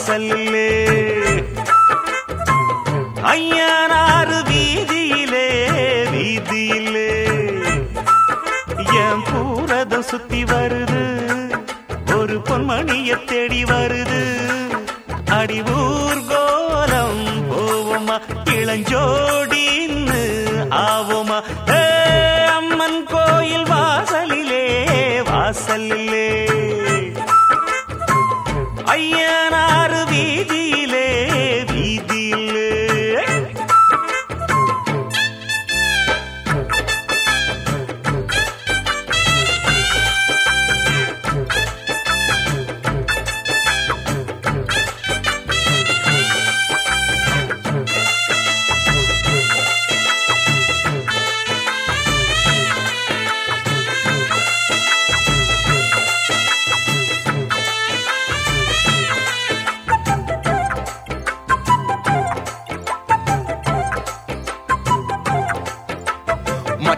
வாசலிலே. ஐயனாறு வீதியிலே வீதியிலே. என் பூரதம் சுத்தி வருது. ஒரு பொன்மணிய தேடி வருது. அடிவூர் கோலம் போவோமா? இளஞ்சோடின்னு ஆவோமா? ஐயனாறு வீதி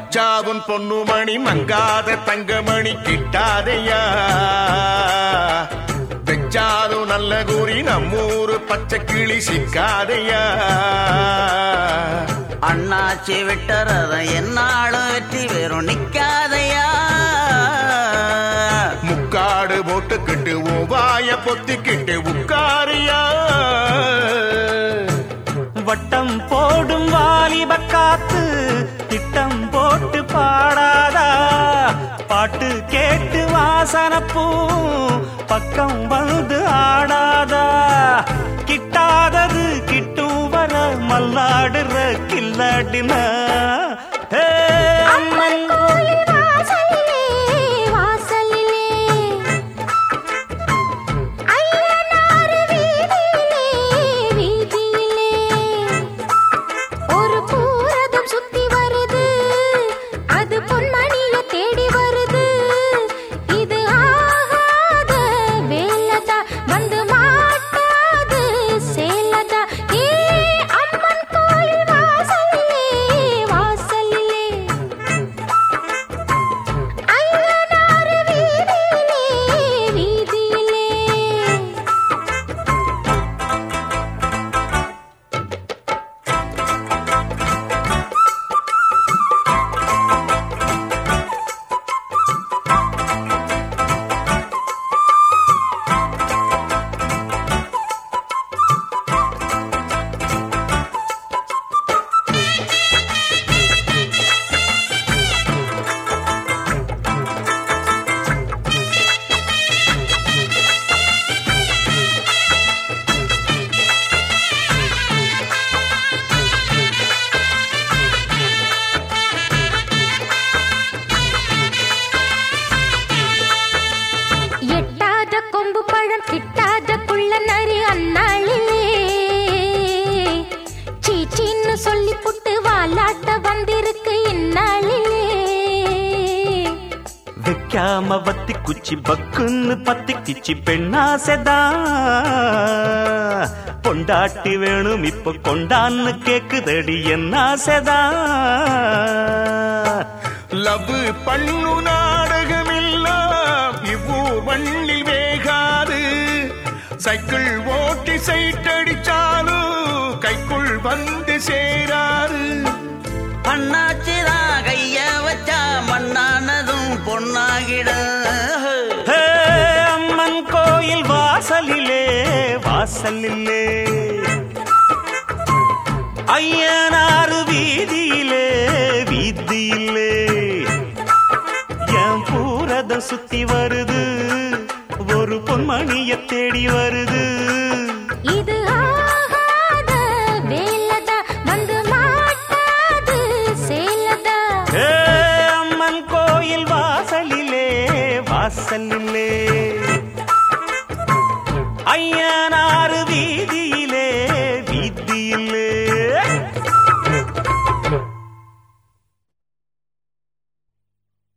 மச்சாவுன் பொன்னுமணி மங்காத தங்கமணி கிட்டாதையா? வெச்சாலும் நல்ல கூறி நம்மூரு பச்சை கிளி சிக்காதையா? அண்ணாச்சி விட்டறத என்னாலும் வெற்றி வெறும் நிக்காதையா? முக்காடு போட்டுக்கிட்டு உபாய பொத்திக்கிட்டு உட்காரியா? வட்டம் போடும் வாலிப வாசனப்பூ பக்கம் வந்து ஆடாதா? கிட்டாதது கிட்டும் வர மல்லாடுற கில்லாடின? வைக்காம வத்தி குச்சி பக்குன்னு பத்தி கிச்சி பெண்ணாசைதான் பொண்டாட்டி வேணும் இப்ப கொண்டான்னு கேக்குதடி என்ன ஆசைதான் லவ் பண்ணு நாடகமெல்லாம் இவ்வூர் மண்ணில் வேகாது. சைக்கிள் ஓட்டி சைட்டடிச்சாலும் கைக்குள் வந்து சேராது. அண்ணாச்சிதான் வீதியிலே ஐயனாறு வீதியிலே வீதியிலே. என் பூரதம் சுத்தி வருது ஒரு பொன்மணிய தேடி வருது. இது அம்மன் கோயில் வாசலிலே ஐயனாறு ಬೀದಿ